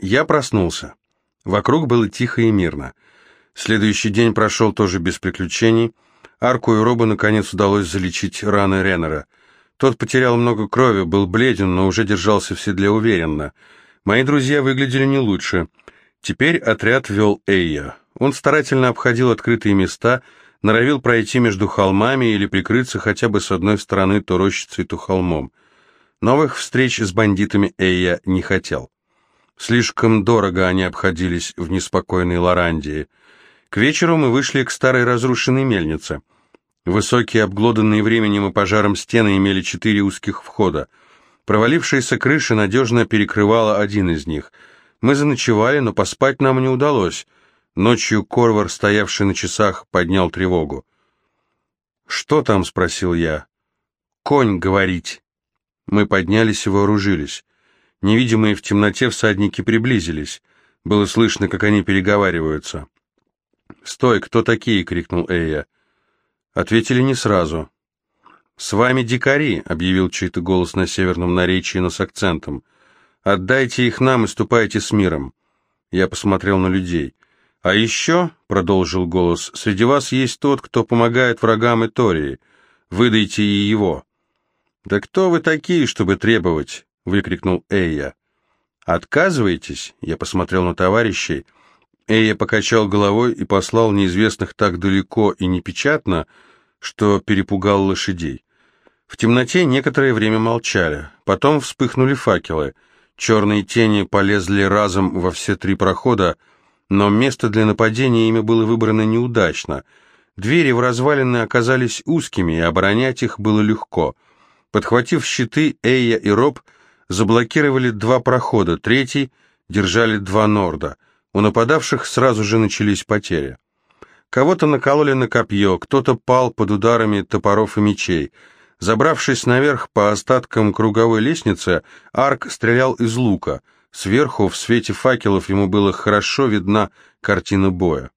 Я проснулся. Вокруг было тихо и мирно. Следующий день прошел тоже без приключений. Арку и Робу наконец удалось залечить раны Реннера. Тот потерял много крови, был бледен, но уже держался в седле уверенно. Мои друзья выглядели не лучше. Теперь отряд вел Эйя. Он старательно обходил открытые места, норовил пройти между холмами или прикрыться хотя бы с одной стороны то рощицей, то холмом. Новых встреч с бандитами Эйя не хотел. Слишком дорого они обходились в неспокойной Лорандии. К вечеру мы вышли к старой разрушенной мельнице. Высокие, обглоданные временем и пожаром стены имели четыре узких входа. Провалившаяся крыша надежно перекрывала один из них. Мы заночевали, но поспать нам не удалось. Ночью Корвар, стоявший на часах, поднял тревогу. «Что там?» — спросил я. «Конь говорить». Мы поднялись и вооружились. Невидимые в темноте всадники приблизились. Было слышно, как они переговариваются. «Стой, кто такие?» — крикнул Эйя. Ответили не сразу. «С вами дикари», — объявил чей-то голос на северном наречии, но с акцентом. «Отдайте их нам и ступайте с миром». Я посмотрел на людей. «А еще», — продолжил голос, — «среди вас есть тот, кто помогает врагам Этории. Выдайте и его». «Да кто вы такие, чтобы требовать?» — выкрикнул Эйя. «Отказываетесь?» — я посмотрел на товарищей. Эйя покачал головой и послал неизвестных так далеко и непечатно, что перепугал лошадей. В темноте некоторое время молчали. Потом вспыхнули факелы. Черные тени полезли разом во все три прохода, но место для нападения ими было выбрано неудачно. Двери в развалины оказались узкими, и оборонять их было легко — Подхватив щиты, Эйя и Роб заблокировали два прохода, третий держали два норда. У нападавших сразу же начались потери. Кого-то накололи на копье, кто-то пал под ударами топоров и мечей. Забравшись наверх по остаткам круговой лестницы, Арк стрелял из лука. Сверху, в свете факелов, ему было хорошо видна картина боя.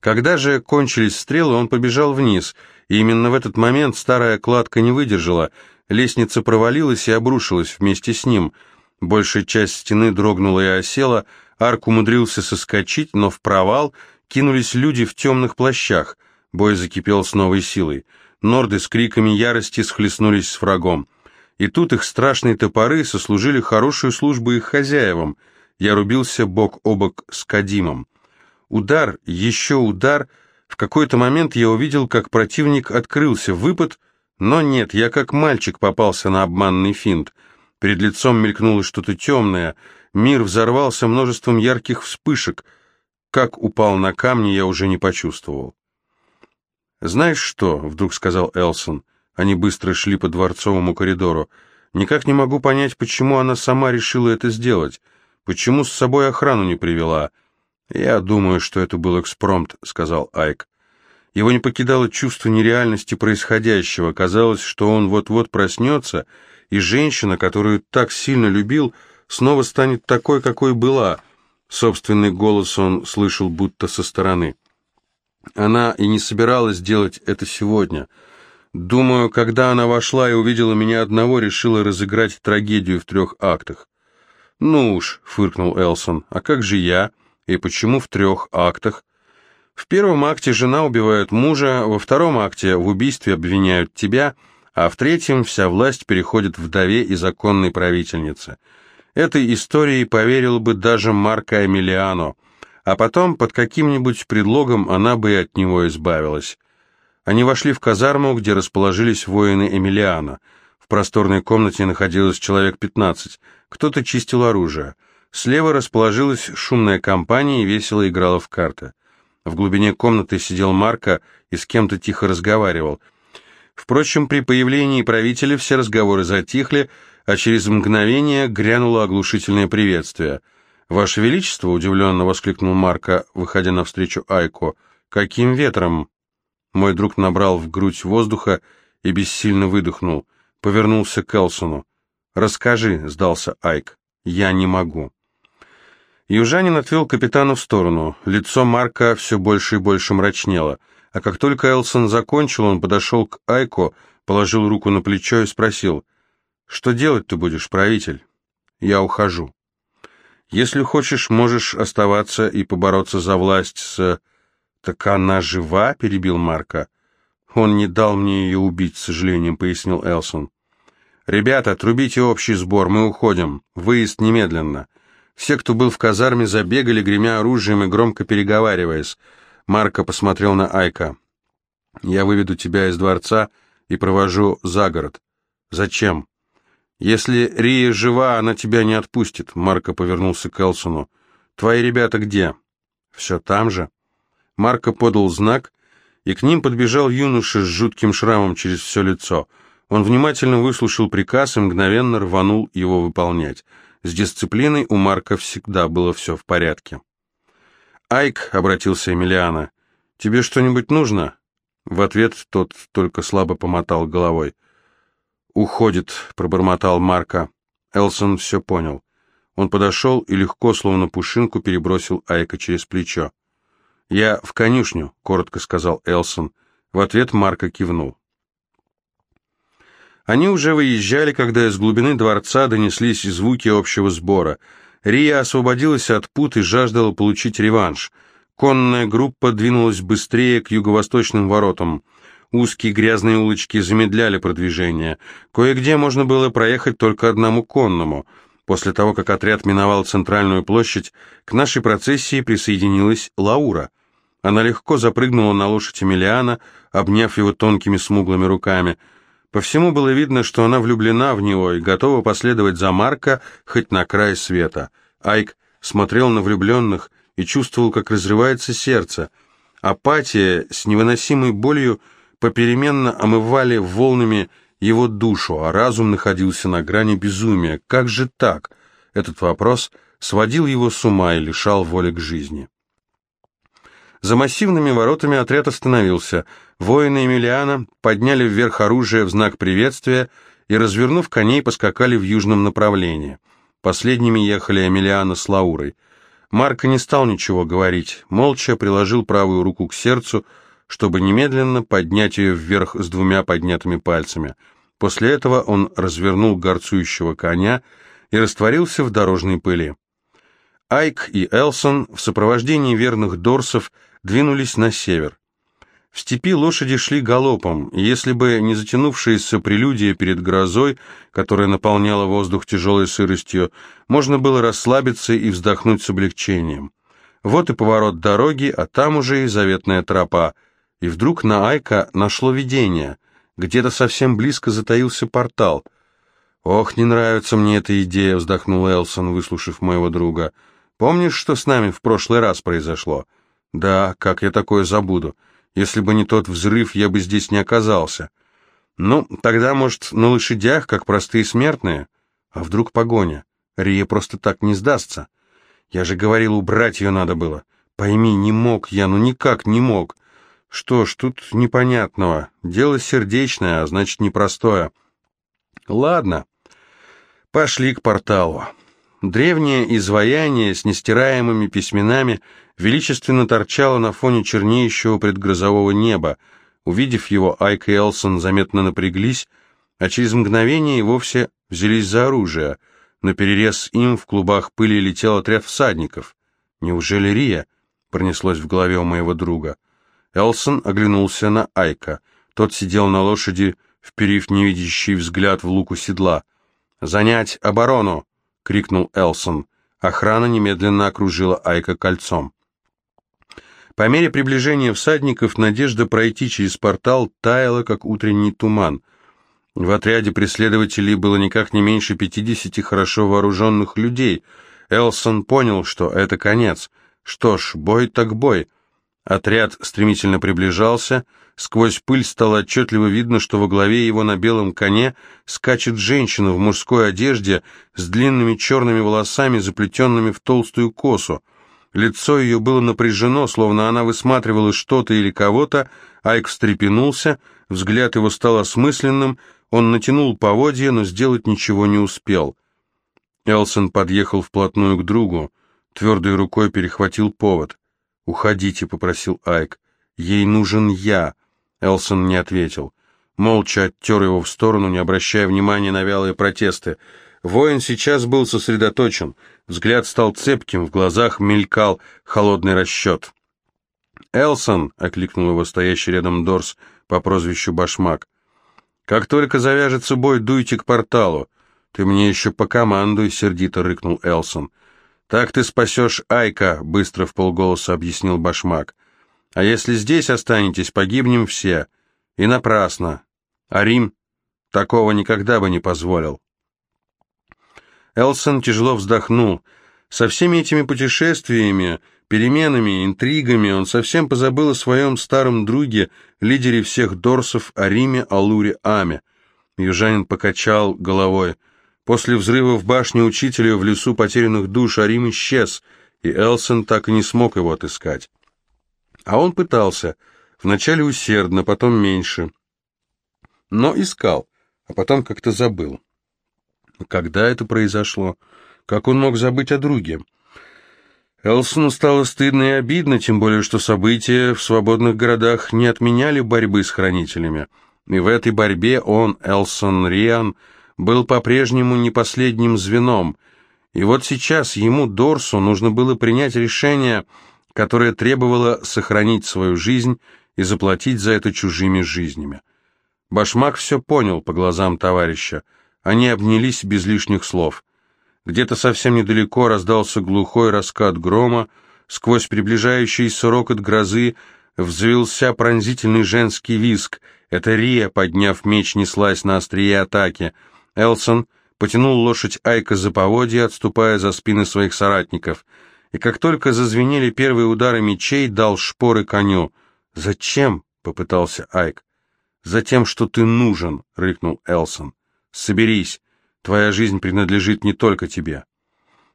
Когда же кончились стрелы, он побежал вниз — и именно в этот момент старая кладка не выдержала, лестница провалилась и обрушилась вместе с ним. Большая часть стены дрогнула и осела, арк умудрился соскочить, но в провал кинулись люди в темных плащах. Бой закипел с новой силой. Норды с криками ярости схлестнулись с врагом. И тут их страшные топоры сослужили хорошую службу их хозяевам. Я рубился бок о бок с Кадимом. Удар, еще удар — в какой-то момент я увидел, как противник открылся, выпад, но нет, я как мальчик попался на обманный финт. Перед лицом мелькнуло что-то темное, мир взорвался множеством ярких вспышек. Как упал на камни, я уже не почувствовал. «Знаешь что?» — вдруг сказал Элсон. Они быстро шли по дворцовому коридору. «Никак не могу понять, почему она сама решила это сделать. Почему с собой охрану не привела?» «Я думаю, что это был экспромт», — сказал Айк. Его не покидало чувство нереальности происходящего. Казалось, что он вот-вот проснется, и женщина, которую так сильно любил, снова станет такой, какой была. Собственный голос он слышал будто со стороны. Она и не собиралась делать это сегодня. Думаю, когда она вошла и увидела меня одного, решила разыграть трагедию в трех актах. «Ну уж», — фыркнул Элсон, — «а как же я?» И почему в трех актах? В первом акте жена убивает мужа, во втором акте в убийстве обвиняют тебя, а в третьем вся власть переходит вдове и законной правительнице. Этой историей поверил бы даже Марко Эмилиано, а потом под каким-нибудь предлогом она бы и от него избавилась. Они вошли в казарму, где расположились воины Эмилиано. В просторной комнате находилось человек пятнадцать. Кто-то чистил оружие. Слева расположилась шумная компания и весело играла в карты. В глубине комнаты сидел Марко и с кем-то тихо разговаривал. Впрочем, при появлении правителя все разговоры затихли, а через мгновение грянуло оглушительное приветствие. «Ваше Величество!» — удивленно воскликнул Марко, выходя навстречу Айко. «Каким ветром?» Мой друг набрал в грудь воздуха и бессильно выдохнул. Повернулся к Элсону. «Расскажи», — сдался Айк. «Я не могу». Южанин отвел капитана в сторону. Лицо Марка все больше и больше мрачнело. А как только Элсон закончил, он подошел к Айко, положил руку на плечо и спросил, «Что делать ты будешь, правитель?» «Я ухожу». Если хочешь, можешь оставаться и побороться за власть с... «Так она жива?» — перебил Марка. «Он не дал мне ее убить, с сожалением», — пояснил Элсон. «Ребята, трубите общий сбор, мы уходим. Выезд немедленно». Все, кто был в казарме, забегали, гремя оружием и громко переговариваясь. Марко посмотрел на Айка. «Я выведу тебя из дворца и провожу за город». «Зачем?» «Если Рия жива, она тебя не отпустит», — Марко повернулся к Элсону. «Твои ребята где?» «Все там же». Марко подал знак, и к ним подбежал юноша с жутким шрамом через все лицо. Он внимательно выслушал приказ и мгновенно рванул его выполнять. С дисциплиной у Марка всегда было все в порядке. «Айк», — обратился Эмилиана, — «тебе что-нибудь нужно?» В ответ тот только слабо помотал головой. «Уходит», — пробормотал Марка. Элсон все понял. Он подошел и легко, словно пушинку, перебросил Айка через плечо. «Я в конюшню», — коротко сказал Элсон. В ответ Марка кивнул. Они уже выезжали, когда из глубины дворца донеслись звуки общего сбора. Рия освободилась от пут и жаждала получить реванш. Конная группа двинулась быстрее к юго-восточным воротам. Узкие грязные улочки замедляли продвижение. Кое-где можно было проехать только одному конному. После того, как отряд миновал центральную площадь, к нашей процессии присоединилась Лаура. Она легко запрыгнула на лошадь Эмилиана, обняв его тонкими смуглыми руками. По всему было видно, что она влюблена в него и готова последовать за Марка хоть на край света. Айк смотрел на влюбленных и чувствовал, как разрывается сердце. Апатия с невыносимой болью – попеременно омывали волнами его душу, а разум находился на грани безумия. Как же так? Этот вопрос сводил его с ума и лишал воли к жизни. За массивными воротами отряд остановился. Воины Эмилиана подняли вверх оружие в знак приветствия и, развернув коней, поскакали в южном направлении. Последними ехали Эмилиана с Лаурой. Марко не стал ничего говорить, молча приложил правую руку к сердцу, чтобы немедленно поднять ее вверх с двумя поднятыми пальцами. После этого он развернул горцующего коня и растворился в дорожной пыли. Айк и Элсон в сопровождении верных дорсов двинулись на север. В степи лошади шли галопом, и если бы не затянувшаяся прелюдия перед грозой, которая наполняла воздух тяжелой сыростью, можно было расслабиться и вздохнуть с облегчением. Вот и поворот дороги, а там уже и заветная тропа — и вдруг на Айка нашло видение. Где-то совсем близко затаился портал. «Ох, не нравится мне эта идея», — вздохнул Элсон, выслушав моего друга. «Помнишь, что с нами в прошлый раз произошло?» «Да, как я такое забуду? Если бы не тот взрыв, я бы здесь не оказался». «Ну, тогда, может, на лошадях, как простые смертные?» «А вдруг погоня? Рия просто так не сдастся. Я же говорил, убрать ее надо было. Пойми, не мог я, ну никак не мог. Что ж, тут непонятного. Дело сердечное, а значит непростое. Ладно, пошли к порталу. Древнее изваяние с нестираемыми письменами величественно торчало на фоне чернеющего предгрозового неба. Увидев его, Айк и Элсон заметно напряглись, а через мгновение и вовсе взялись за оружие. На перерез им в клубах пыли летел отряд всадников. «Неужели Рия?» — пронеслось в голове у моего друга — Элсон оглянулся на Айка. Тот сидел на лошади, вперив невидящий взгляд в луку седла. «Занять оборону!» — крикнул Элсон. Охрана немедленно окружила Айка кольцом. По мере приближения всадников надежда пройти через портал таяла, как утренний туман. В отряде преследователей было никак не меньше пятидесяти хорошо вооруженных людей. Элсон понял, что это конец. Что ж, бой так бой. Отряд стремительно приближался. Сквозь пыль стало отчетливо видно, что во главе его на белом коне скачет женщина в мужской одежде с длинными черными волосами, заплетенными в толстую косу. Лицо ее было напряжено, словно она высматривала что-то или кого-то. Айк встрепенулся, взгляд его стал осмысленным, он натянул поводья, но сделать ничего не успел. Элсон подъехал вплотную к другу, твердой рукой перехватил повод. «Уходите», — попросил Айк. «Ей нужен я», — Элсон не ответил. Молча оттер его в сторону, не обращая внимания на вялые протесты. Воин сейчас был сосредоточен. Взгляд стал цепким, в глазах мелькал холодный расчет. «Элсон!» — окликнул его стоящий рядом Дорс по прозвищу Башмак. «Как только завяжется бой, дуйте к порталу. Ты мне еще покомандуй!» — сердито рыкнул Элсон. «Так ты спасешь Айка!» — быстро в полголоса объяснил Башмак. «А если здесь останетесь, погибнем все. И напрасно. А Рим такого никогда бы не позволил». Элсон тяжело вздохнул. Со всеми этими путешествиями переменами, интригами он совсем позабыл о своем старом друге, лидере всех Дорсов, о Риме, о Луре Аме. Южанин покачал головой. После взрыва в башне учителя в лесу потерянных душ Арим исчез, и Элсон так и не смог его отыскать. А он пытался, вначале усердно, потом меньше. Но искал, а потом как-то забыл. Когда это произошло? Как он мог забыть о друге? Элсону стало стыдно и обидно, тем более, что события в свободных городах не отменяли борьбы с хранителями. И в этой борьбе он, Элсон Риан, был по-прежнему не последним звеном. И вот сейчас ему, Дорсу, нужно было принять решение, которое требовало сохранить свою жизнь и заплатить за это чужими жизнями. Башмак все понял по глазам товарища. Они обнялись без лишних слов. Где-то совсем недалеко раздался глухой раскат грома, сквозь приближающийся рокот грозы взвился пронзительный женский визг. Это Рия, подняв меч, неслась на острие атаки. Элсон потянул лошадь Айка за поводья, отступая за спины своих соратников. И как только зазвенели первые удары мечей, дал шпоры коню. «Зачем?» — попытался Айк. «Затем, что ты нужен», — рыкнул Элсон. «Соберись. Твоя жизнь принадлежит не только тебе.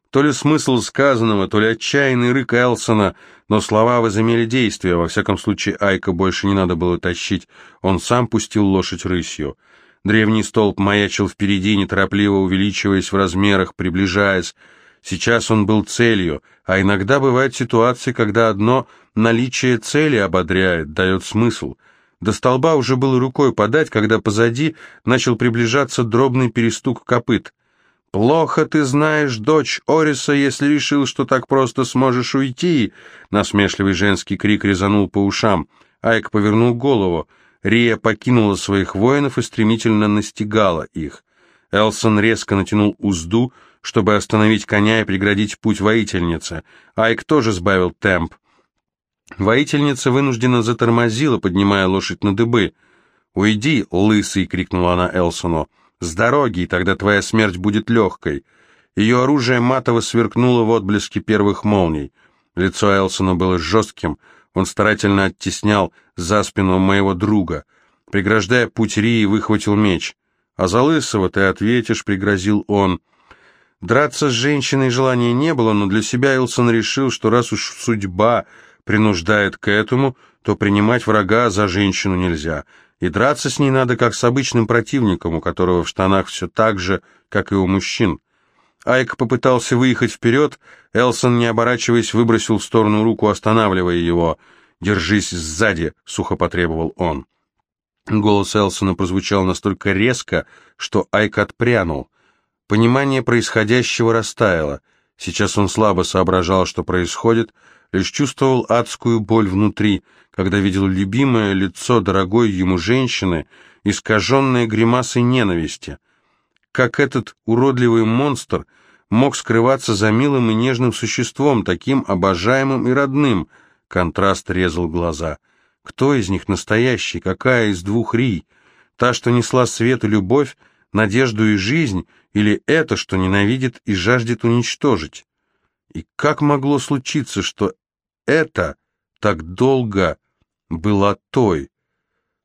То ли смысл сказанного, то ли отчаянный рык Элсона, но слова возымели действие. Во всяком случае, Айка больше не надо было тащить. Он сам пустил лошадь рысью. Древний столб маячил впереди, неторопливо увеличиваясь в размерах, приближаясь. Сейчас он был целью, а иногда бывают ситуации, когда одно наличие цели ободряет, дает смысл — до столба уже было рукой подать, когда позади начал приближаться дробный перестук копыт. «Плохо ты знаешь, дочь Ориса, если решил, что так просто сможешь уйти!» Насмешливый женский крик резанул по ушам. Айк повернул голову. Рия покинула своих воинов и стремительно настигала их. Элсон резко натянул узду, чтобы остановить коня и преградить путь воительнице. Айк тоже сбавил темп. Воительница вынужденно затормозила, поднимая лошадь на дыбы. «Уйди, лысый!» — крикнула она Элсону. «С дороги, и тогда твоя смерть будет легкой!» Ее оружие матово сверкнуло в отблеске первых молний. Лицо Элсона было жестким, он старательно оттеснял за спину моего друга. Преграждая путь Рии, выхватил меч. «А за лысого ты ответишь», — пригрозил он. Драться с женщиной желания не было, но для себя Элсон решил, что раз уж судьба принуждает к этому, то принимать врага за женщину нельзя, и драться с ней надо как с обычным противником, у которого в штанах все так же, как и у мужчин. Айк попытался выехать вперед, Элсон, не оборачиваясь, выбросил в сторону руку, останавливая его. «Держись сзади», — сухо потребовал он. Голос Элсона прозвучал настолько резко, что Айк отпрянул. Понимание происходящего растаяло. Сейчас он слабо соображал, что происходит, лишь чувствовал адскую боль внутри, когда видел любимое лицо дорогой ему женщины, искаженное гримасой ненависти. Как этот уродливый монстр мог скрываться за милым и нежным существом, таким обожаемым и родным? Контраст резал глаза. Кто из них настоящий? Какая из двух Рий? Та, что несла свет и любовь, надежду и жизнь, или это, что ненавидит и жаждет уничтожить? И как могло случиться, что это так долго была той.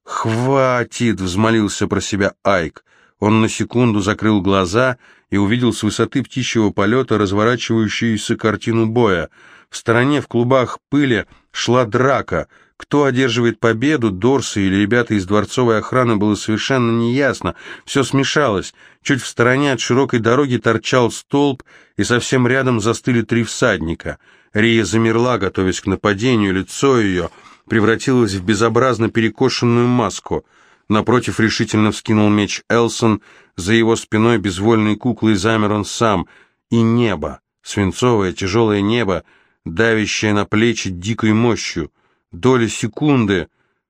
«Хватит!» — взмолился про себя Айк. Он на секунду закрыл глаза и увидел с высоты птичьего полета разворачивающуюся картину боя. В стороне в клубах пыли шла драка. Кто одерживает победу, Дорсы или ребята из дворцовой охраны, было совершенно неясно. Все смешалось. Чуть в стороне от широкой дороги торчал столб, и совсем рядом застыли три всадника — Рия замерла, готовясь к нападению, лицо ее превратилось в безобразно перекошенную маску. Напротив решительно вскинул меч Элсон, за его спиной безвольной куклой замер он сам, и небо, Свинцовое тяжелое небо, давящее на плечи дикой мощью. Доли секунды.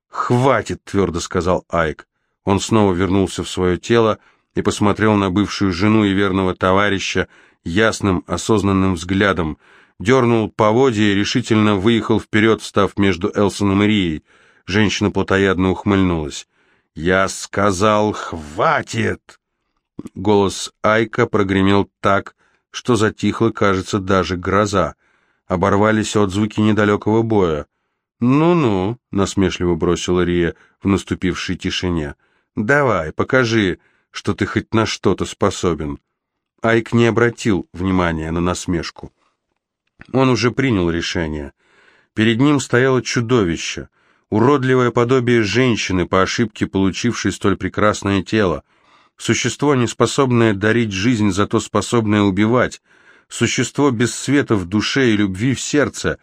«Хватит!» — твердо сказал Айк. Он снова вернулся в свое тело и посмотрел на бывшую жену и верного товарища ясным, осознанным взглядом, дернул поводья и решительно выехал вперед, став между Элсоном и Рией. Женщина плотоядно ухмыльнулась. «Я сказал, хватит!» Голос Айка прогремел так, что затихла, кажется, даже гроза. Оборвались отзвуки недалекого боя. «Ну-ну», — насмешливо бросила Рия в наступившей тишине. «Давай, покажи, что ты хоть на что-то способен». Айк не обратил внимания на насмешку. Он уже принял решение. Перед ним стояло чудовище, уродливое подобие женщины, по ошибке получившей столь прекрасное тело, существо, не способное дарить жизнь, зато способное убивать, существо без света в душе и любви в сердце.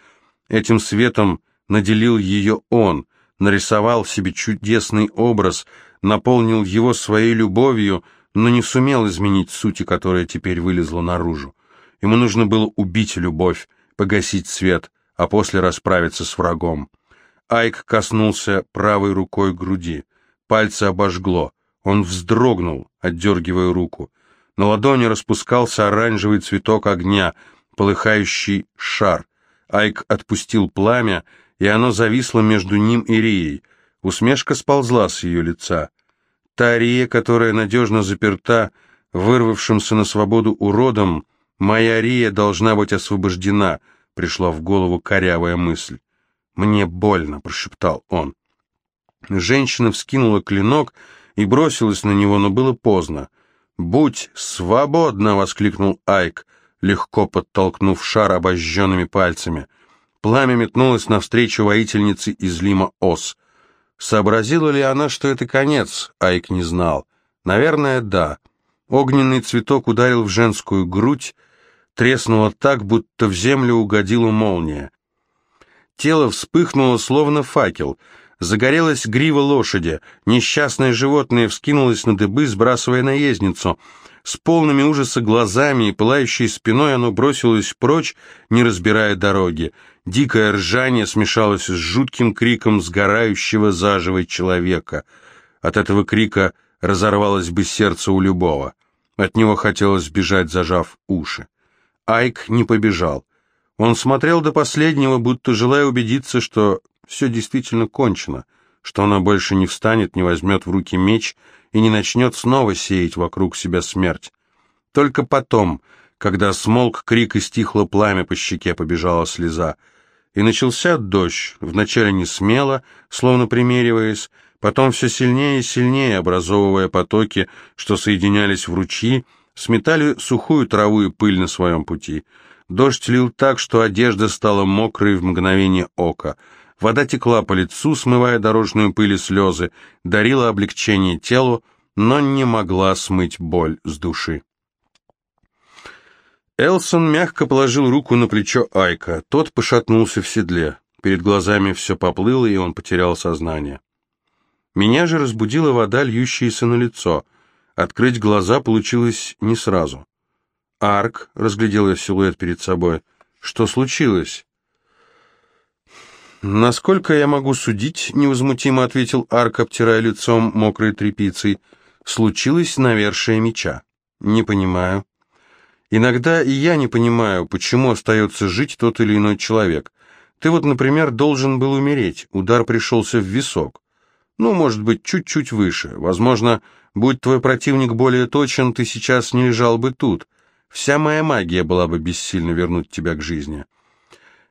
Этим светом наделил ее он, нарисовал себе чудесный образ, наполнил его своей любовью, но не сумел изменить сути, которая теперь вылезла наружу. Ему нужно было убить любовь, погасить свет, а после расправиться с врагом. Айк коснулся правой рукой груди. Пальцы обожгло. Он вздрогнул, отдергивая руку. На ладони распускался оранжевый цветок огня, полыхающий шар. Айк отпустил пламя, и оно зависло между ним и Рией. Усмешка сползла с ее лица. Та Рия, которая надежно заперта, вырвавшимся на свободу уродом, моя Рия должна быть освобождена, пришла в голову корявая мысль. «Мне больно», — прошептал он. Женщина вскинула клинок и бросилась на него, но было поздно. «Будь свободна!» — воскликнул Айк, легко подтолкнув шар обожженными пальцами. Пламя метнулось навстречу воительнице из Лима Ос. Сообразила ли она, что это конец, Айк не знал. Наверное, да. Огненный цветок ударил в женскую грудь, треснуло так, будто в землю угодила молния. Тело вспыхнуло, словно факел. Загорелась грива лошади. Несчастное животное вскинулось на дыбы, сбрасывая наездницу. С полными ужаса глазами и пылающей спиной оно бросилось прочь, не разбирая дороги. Дикое ржание смешалось с жутким криком сгорающего заживо человека. От этого крика разорвалось бы сердце у любого. От него хотелось бежать, зажав уши. Айк не побежал. Он смотрел до последнего, будто желая убедиться, что все действительно кончено, что она больше не встанет, не возьмет в руки меч и не начнет снова сеять вокруг себя смерть. Только потом, когда смолк крик и стихло пламя, по щеке побежала слеза. И начался дождь, вначале не смело, словно примериваясь, потом все сильнее и сильнее, образовывая потоки, что соединялись в ручьи, сметали сухую траву и пыль на своем пути — Дождь лил так, что одежда стала мокрой в мгновение ока. Вода текла по лицу, смывая дорожную пыль и слезы, дарила облегчение телу, но не могла смыть боль с души. Элсон мягко положил руку на плечо Айка. Тот пошатнулся в седле. Перед глазами все поплыло, и он потерял сознание. Меня же разбудила вода, льющаяся на лицо. Открыть глаза получилось не сразу. Арк, разглядел я силуэт перед собой. Что случилось? Насколько я могу судить, невозмутимо ответил Арк, обтирая лицом мокрой тряпицей. Случилось навершие меча. Не понимаю. Иногда и я не понимаю, почему остается жить тот или иной человек. Ты вот, например, должен был умереть. Удар пришелся в висок. Ну, может быть, чуть-чуть выше. Возможно, будь твой противник более точен, ты сейчас не лежал бы тут. Вся моя магия была бы бессильна вернуть тебя к жизни.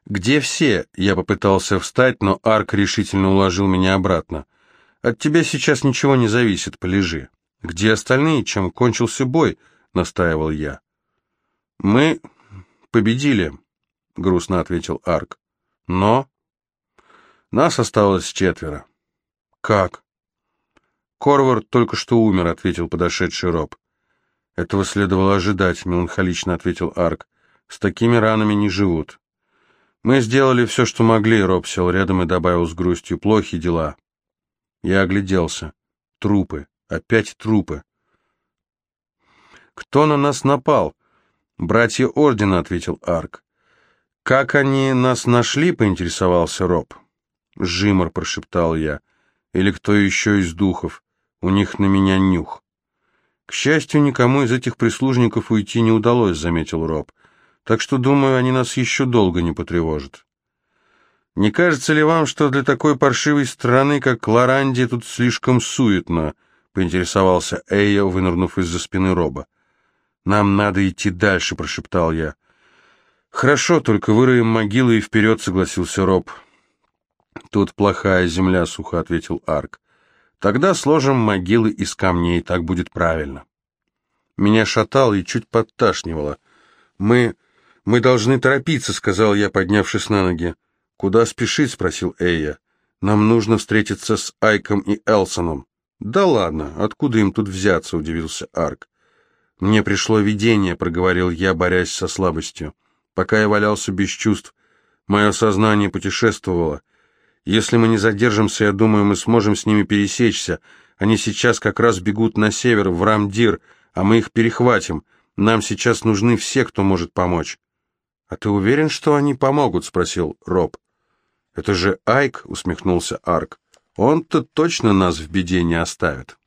«Где все?» Я попытался встать, но Арк решительно уложил меня обратно. «От тебя сейчас ничего не зависит, полежи». «Где остальные? Чем кончился бой?» — настаивал я. «Мы победили», — грустно ответил Арк. «Но...» «Нас осталось четверо». «Как?» «Корвард только что умер», — ответил подошедший Роб. «Этого следовало ожидать», — меланхолично ответил Арк. «С такими ранами не живут». «Мы сделали все, что могли», — Роб сел рядом и добавил с грустью. «Плохи дела». Я огляделся. Трупы. Опять трупы. «Кто на нас напал?» «Братья Ордена», — ответил Арк. «Как они нас нашли?» — поинтересовался Роб. «Жимор», — прошептал я. «Или кто еще из духов? У них на меня нюх». «К счастью, никому из этих прислужников уйти не удалось», — заметил Роб. «Так что, думаю, они нас еще долго не потревожат». «Не кажется ли вам, что для такой паршивой страны, как Лорандия, тут слишком суетно?» — поинтересовался Эйя, вынырнув из-за спины Роба. «Нам надо идти дальше», — прошептал я. «Хорошо, только выроем могилы и вперед», — согласился Роб. «Тут плохая земля», — сухо ответил Арк. «Тогда сложим могилы из камней, так будет правильно». Меня шатало и чуть подташнивало. «Мы... мы должны торопиться», — сказал я, поднявшись на ноги. «Куда спешить?» — спросил Эйя. «Нам нужно встретиться с Айком и Элсоном». «Да ладно, откуда им тут взяться?» — удивился Арк. «Мне пришло видение», — проговорил я, борясь со слабостью. Пока я валялся без чувств, мое сознание путешествовало. Если мы не задержимся, я думаю, мы сможем с ними пересечься. Они сейчас как раз бегут на север, в Рамдир, а мы их перехватим. Нам сейчас нужны все, кто может помочь». «А ты уверен, что они помогут?» — спросил Роб. «Это же Айк», — усмехнулся Арк. «Он-то точно нас в беде не оставит».